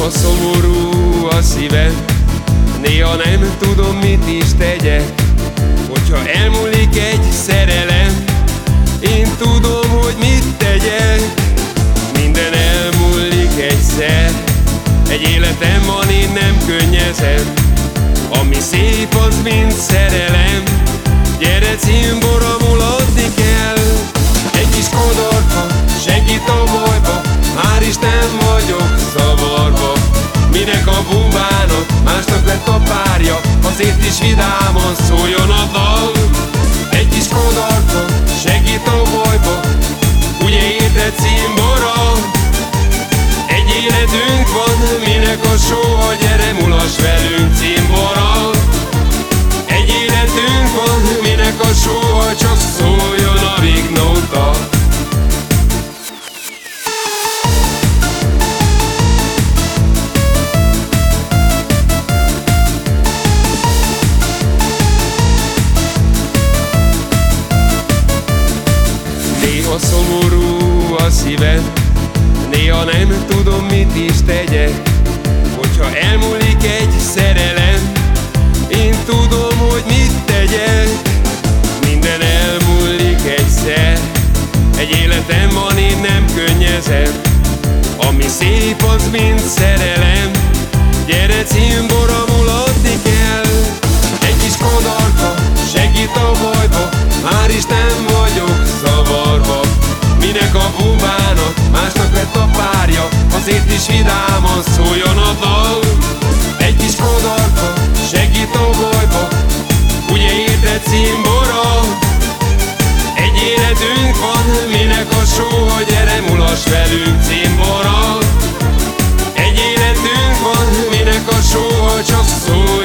néha szomorú a szívem, néha nem tudom mit is tegyek, hogyha elmúlik egy szerelem, én tudom, hogy mit tegyek, minden elmúlik egyszer, egy életem van, én nem könnyezem, ami szép, az mind szerelem, gyere cimborom, és vidáman szóljon a dal. szíved. Néha nem tudom mit is tegyek Hogyha elmúlik egy szerelem. Én tudom, hogy mit tegyek. Minden elmúlik egyszer. Egy életem van, én nem könnyezem. Ami szép, az mind szerelem. Gyere cím Minek a sóha, gyere mulas velünk címborral. Egy életünk van, minek a sóha, csak szól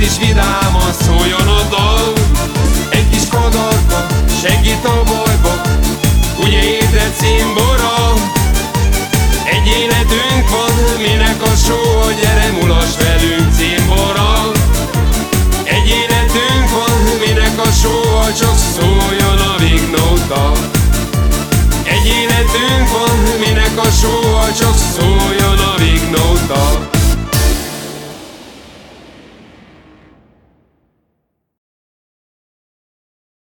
is vidáman szóljon a dal. Egy kis kadarka segít a bajba Ugye édre cimbora. Egy életünk van, minek a só Gyere mulas velünk cimbora. Egy életünk van, minek a só Csak szóljon a vignóta. Egy életünk van, minek a só Csak szóljon a vignóta.